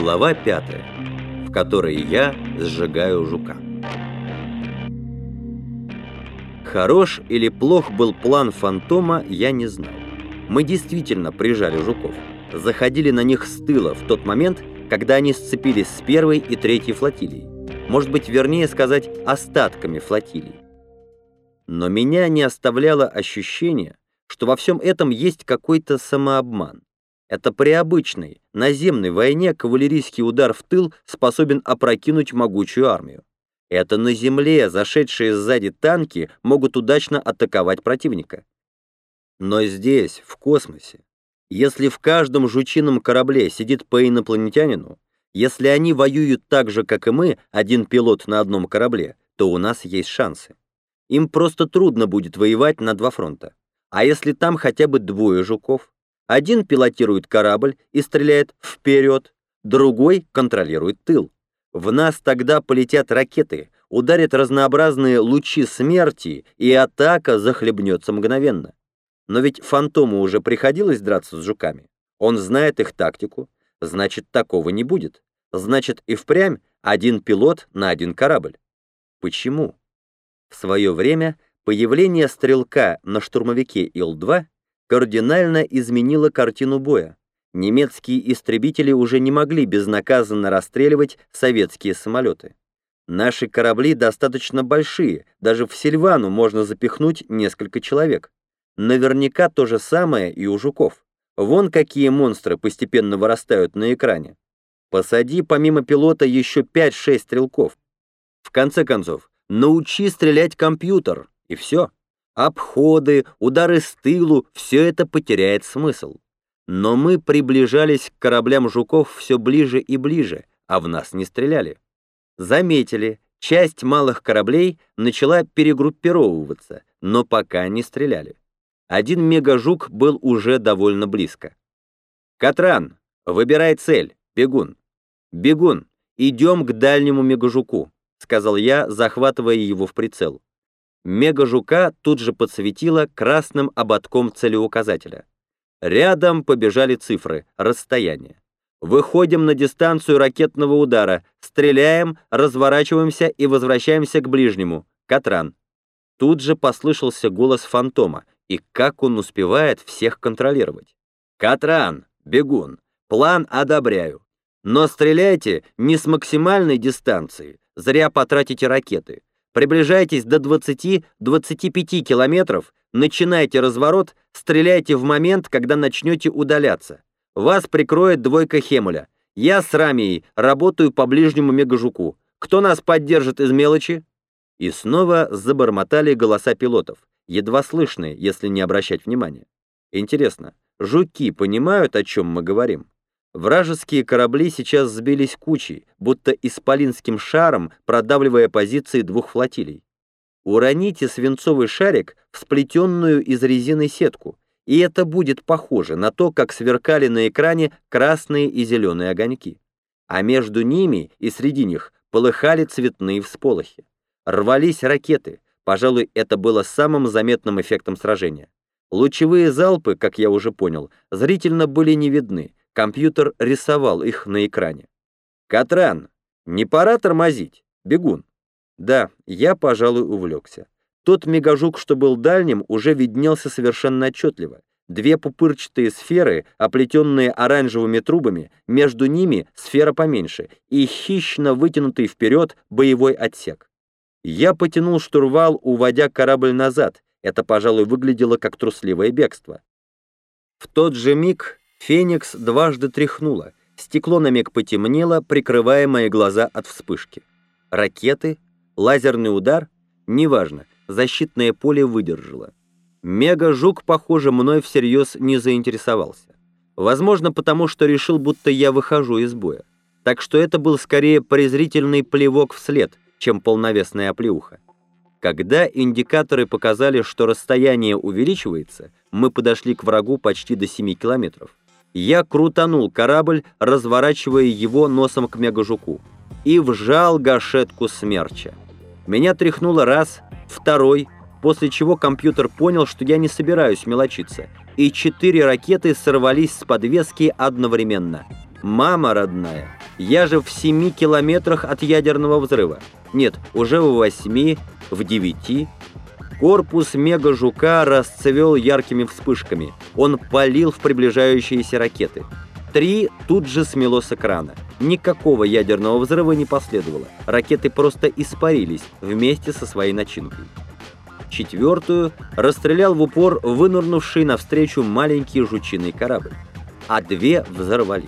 Глава пятая, в которой я сжигаю жука. Хорош или плох был план фантома, я не знал. Мы действительно прижали жуков. Заходили на них с тыла в тот момент, когда они сцепились с первой и третьей флотилией. Может быть, вернее сказать, остатками флотилий. Но меня не оставляло ощущение, что во всем этом есть какой-то самообман. Это при обычной, наземной войне кавалерийский удар в тыл способен опрокинуть могучую армию. Это на земле зашедшие сзади танки могут удачно атаковать противника. Но здесь, в космосе, если в каждом жучином корабле сидит по инопланетянину, если они воюют так же, как и мы, один пилот на одном корабле, то у нас есть шансы. Им просто трудно будет воевать на два фронта. А если там хотя бы двое жуков? Один пилотирует корабль и стреляет вперед, другой контролирует тыл. В нас тогда полетят ракеты, ударят разнообразные лучи смерти, и атака захлебнется мгновенно. Но ведь Фантому уже приходилось драться с жуками. Он знает их тактику, значит, такого не будет. Значит, и впрямь один пилот на один корабль. Почему? В свое время появление стрелка на штурмовике Ил-2 кардинально изменила картину боя. Немецкие истребители уже не могли безнаказанно расстреливать советские самолеты. Наши корабли достаточно большие, даже в Сильвану можно запихнуть несколько человек. Наверняка то же самое и у жуков. Вон какие монстры постепенно вырастают на экране. Посади помимо пилота еще 5-6 стрелков. В конце концов, научи стрелять компьютер, и все обходы, удары с тылу — все это потеряет смысл. Но мы приближались к кораблям жуков все ближе и ближе, а в нас не стреляли. Заметили, часть малых кораблей начала перегруппировываться, но пока не стреляли. Один мегажук был уже довольно близко. «Катран, выбирай цель, бегун». «Бегун, идем к дальнему мегажуку», — сказал я, захватывая его в прицел. Мега-жука тут же подсветила красным ободком целеуказателя. Рядом побежали цифры, расстояние. Выходим на дистанцию ракетного удара, стреляем, разворачиваемся и возвращаемся к ближнему. Катран. Тут же послышался голос фантома, и как он успевает всех контролировать. Катран, бегун, план одобряю. Но стреляйте не с максимальной дистанции, зря потратите ракеты. Приближайтесь до 20-25 километров, начинайте разворот, стреляйте в момент, когда начнете удаляться. Вас прикроет двойка Хемуля. Я с Рамией работаю по ближнему мегажуку. Кто нас поддержит из мелочи?» И снова забормотали голоса пилотов, едва слышные, если не обращать внимания. Интересно, жуки понимают, о чем мы говорим? Вражеские корабли сейчас сбились кучей, будто исполинским шаром продавливая позиции двух флотилий. Уроните свинцовый шарик в сплетенную из резины сетку, и это будет похоже на то, как сверкали на экране красные и зеленые огоньки. А между ними и среди них полыхали цветные всполохи. Рвались ракеты, пожалуй, это было самым заметным эффектом сражения. Лучевые залпы, как я уже понял, зрительно были не видны, Компьютер рисовал их на экране. «Катран, не пора тормозить? Бегун». Да, я, пожалуй, увлекся. Тот мегажук, что был дальним, уже виднелся совершенно отчетливо. Две пупырчатые сферы, оплетенные оранжевыми трубами, между ними сфера поменьше и хищно вытянутый вперед боевой отсек. Я потянул штурвал, уводя корабль назад. Это, пожалуй, выглядело как трусливое бегство. В тот же миг Феникс дважды тряхнула, стекло на миг потемнело, прикрывая мои глаза от вспышки. Ракеты, лазерный удар, неважно, защитное поле выдержало. Мега-жук, похоже, мной всерьез не заинтересовался. Возможно, потому что решил, будто я выхожу из боя. Так что это был скорее презрительный плевок вслед, чем полновесная оплеуха. Когда индикаторы показали, что расстояние увеличивается, мы подошли к врагу почти до 7 километров. Я крутанул корабль, разворачивая его носом к мегажуку, и вжал гашетку смерча. Меня тряхнуло раз, второй, после чего компьютер понял, что я не собираюсь мелочиться, и четыре ракеты сорвались с подвески одновременно. «Мама родная, Я же в 7 километрах от ядерного взрыва. Нет, уже в 8, в 9. Корпус мега-жука расцвел яркими вспышками. Он палил в приближающиеся ракеты. Три тут же смело с экрана. Никакого ядерного взрыва не последовало. Ракеты просто испарились вместе со своей начинкой. Четвертую расстрелял в упор вынырнувший навстречу маленький жучиный корабль. А две взорвались.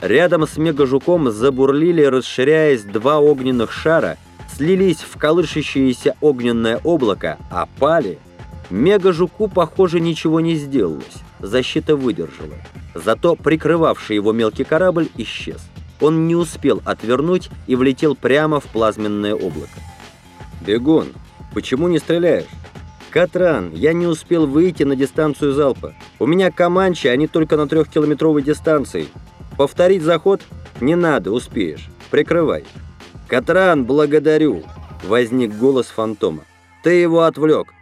Рядом с мегажуком забурлили, расширяясь, два огненных шара, слились в колышащееся огненное облако, а пали. Мегажуку, похоже, ничего не сделалось. Защита выдержала. Зато прикрывавший его мелкий корабль исчез. Он не успел отвернуть и влетел прямо в плазменное облако. «Бегун, почему не стреляешь?» «Катран, я не успел выйти на дистанцию залпа. У меня Каманчи, они только на трехкилометровой дистанции. Повторить заход? Не надо, успеешь. Прикрывай». «Катран, благодарю!» — возник голос фантома. «Ты его отвлек!»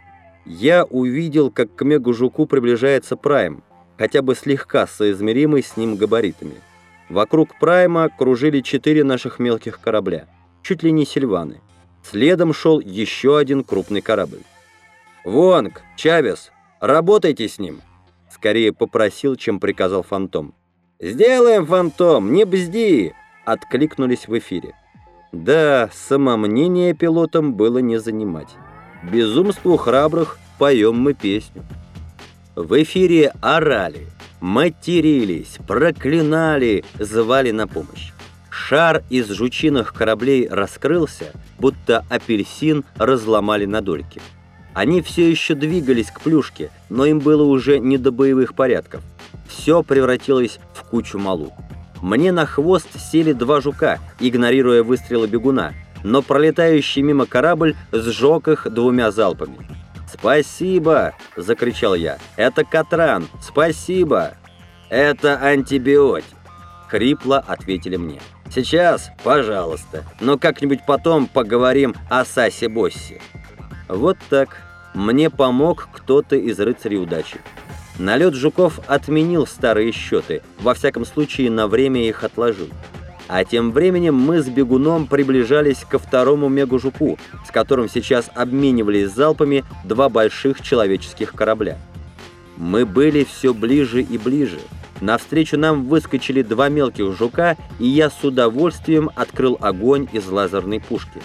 Я увидел, как к Мегу-жуку приближается Прайм, хотя бы слегка соизмеримый с ним габаритами. Вокруг Прайма кружили четыре наших мелких корабля, чуть ли не сильваны. Следом шел еще один крупный корабль. «Вонг, Чавес, работайте с ним!» Скорее попросил, чем приказал Фантом. «Сделаем, Фантом, не бзди!» Откликнулись в эфире. Да, самомнение пилотам было не занимать. Безумству храбрых поем мы песню. В эфире орали, матерились, проклинали, звали на помощь. Шар из жучиных кораблей раскрылся, будто апельсин разломали на дольки. Они все еще двигались к плюшке, но им было уже не до боевых порядков. Все превратилось в кучу малу. Мне на хвост сели два жука, игнорируя выстрелы бегуна, но пролетающий мимо корабль сжег их двумя залпами. «Спасибо!» – закричал я. «Это Катран! Спасибо!» «Это антибиотик!» – хрипло ответили мне. «Сейчас, пожалуйста, но как-нибудь потом поговорим о Сасе Боссе». Вот так. Мне помог кто-то из рыцарей удачи. Налет жуков отменил старые счеты, во всяком случае на время их отложил. А тем временем мы с бегуном приближались ко второму мегужуку, с которым сейчас обменивались залпами два больших человеческих корабля. Мы были все ближе и ближе. Навстречу нам выскочили два мелких жука, и я с удовольствием открыл огонь из лазерной пушки.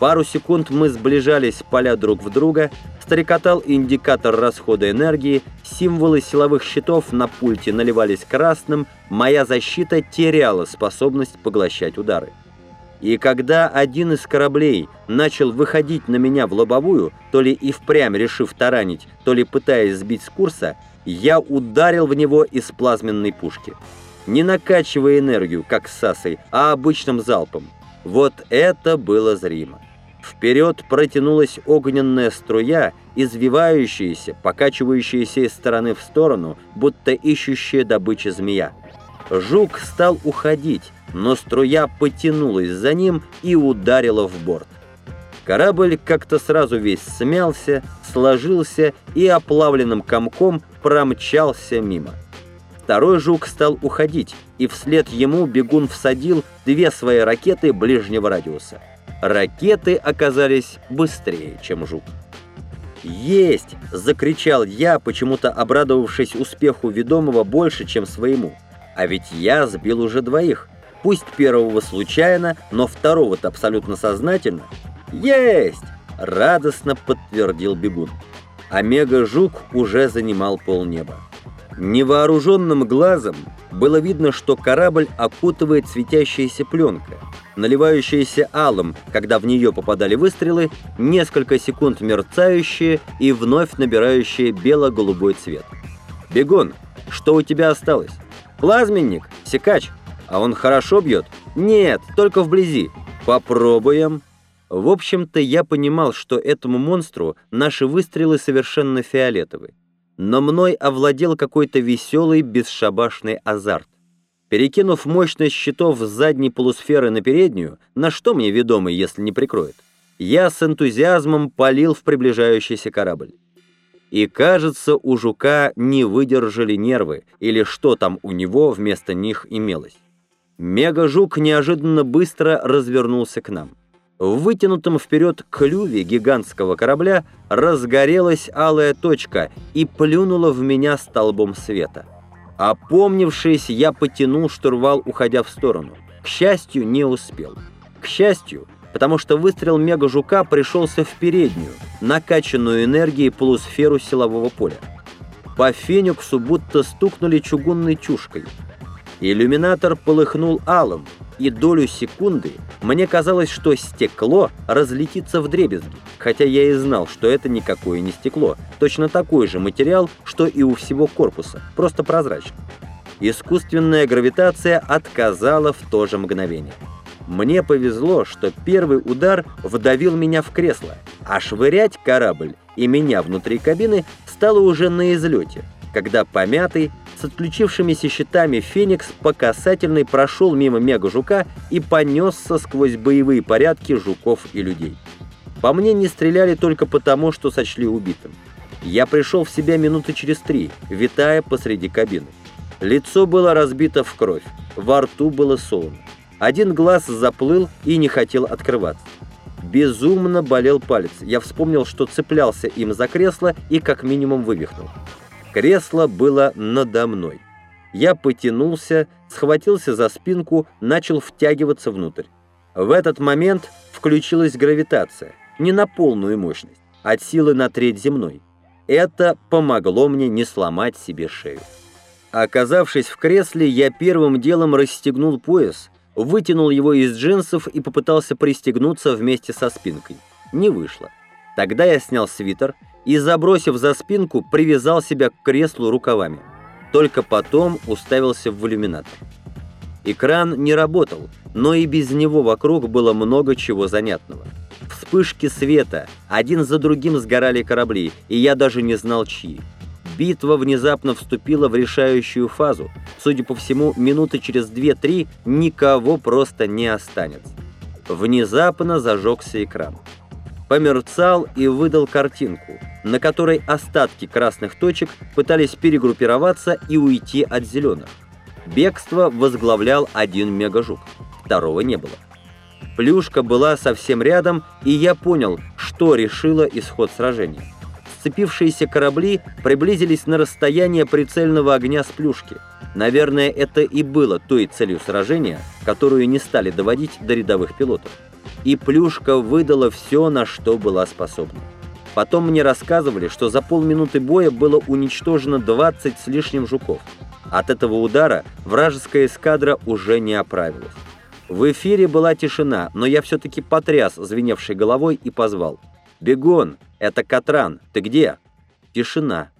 Пару секунд мы сближались, поля друг в друга, стрекотал индикатор расхода энергии, символы силовых щитов на пульте наливались красным, моя защита теряла способность поглощать удары. И когда один из кораблей начал выходить на меня в лобовую, то ли и впрямь решив таранить, то ли пытаясь сбить с курса, я ударил в него из плазменной пушки. Не накачивая энергию, как с Сасой, а обычным залпом. Вот это было зримо. Вперед протянулась огненная струя, извивающаяся, покачивающаяся из стороны в сторону, будто ищущая добычи змея. Жук стал уходить, но струя потянулась за ним и ударила в борт. Корабль как-то сразу весь смялся, сложился и оплавленным комком промчался мимо. Второй жук стал уходить, и вслед ему бегун всадил две свои ракеты ближнего радиуса. Ракеты оказались быстрее, чем жук. «Есть!» – закричал я, почему-то обрадовавшись успеху ведомого больше, чем своему. А ведь я сбил уже двоих. Пусть первого случайно, но второго-то абсолютно сознательно. «Есть!» – радостно подтвердил бегун. Омега-жук уже занимал полнеба. Невооруженным глазом было видно, что корабль окутывает светящаяся пленка, наливающаяся алым, когда в нее попадали выстрелы, несколько секунд мерцающие и вновь набирающие бело-голубой цвет. «Бегун, что у тебя осталось? Плазменник? Секач? А он хорошо бьет? Нет, только вблизи. Попробуем». В общем-то, я понимал, что этому монстру наши выстрелы совершенно фиолетовые но мной овладел какой-то веселый, бесшабашный азарт. Перекинув мощность щитов с задней полусферы на переднюю, на что мне ведомый, если не прикроет, я с энтузиазмом полил в приближающийся корабль. И, кажется, у жука не выдержали нервы, или что там у него вместо них имелось. Мегажук неожиданно быстро развернулся к нам. В вытянутом вперед клюве гигантского корабля разгорелась алая точка и плюнула в меня столбом света. Опомнившись, я потянул штурвал, уходя в сторону. К счастью, не успел. К счастью, потому что выстрел мега-жука пришелся в переднюю, накачанную энергией полусферу силового поля. По фениксу будто стукнули чугунной чушкой. Иллюминатор полыхнул алым, и долю секунды мне казалось, что стекло разлетится в дребезги, хотя я и знал, что это никакое не стекло, точно такой же материал, что и у всего корпуса, просто прозрачный. Искусственная гравитация отказала в то же мгновение. Мне повезло, что первый удар вдавил меня в кресло, а швырять корабль и меня внутри кабины стало уже на излете, когда помятый, с отключившимися щитами «Феникс» по касательной прошел мимо мега-жука и понесся сквозь боевые порядки жуков и людей. По мне не стреляли только потому, что сочли убитым. Я пришел в себя минуты через три, витая посреди кабины. Лицо было разбито в кровь, во рту было солоно. Один глаз заплыл и не хотел открываться. Безумно болел палец. Я вспомнил, что цеплялся им за кресло и как минимум вывихнул. Кресло было надо мной. Я потянулся, схватился за спинку, начал втягиваться внутрь. В этот момент включилась гравитация, не на полную мощность, от силы на треть земной. Это помогло мне не сломать себе шею. Оказавшись в кресле, я первым делом расстегнул пояс, вытянул его из джинсов и попытался пристегнуться вместе со спинкой. Не вышло. Тогда я снял свитер и, забросив за спинку, привязал себя к креслу рукавами. Только потом уставился в иллюминатор. Экран не работал, но и без него вокруг было много чего занятного. Вспышки света, один за другим сгорали корабли, и я даже не знал чьи. Битва внезапно вступила в решающую фазу. Судя по всему, минуты через 2-3 никого просто не останется. Внезапно зажегся экран померцал и выдал картинку, на которой остатки красных точек пытались перегруппироваться и уйти от зеленых. Бегство возглавлял один мегажук, второго не было. Плюшка была совсем рядом, и я понял, что решило исход сражения. Сцепившиеся корабли приблизились на расстояние прицельного огня с плюшки. Наверное, это и было той целью сражения, которую не стали доводить до рядовых пилотов и Плюшка выдала все, на что была способна. Потом мне рассказывали, что за полминуты боя было уничтожено 20 с лишним жуков. От этого удара вражеская эскадра уже не оправилась. В эфире была тишина, но я все-таки потряс звеневшей головой и позвал. «Бегон! Это Катран! Ты где?» Тишина.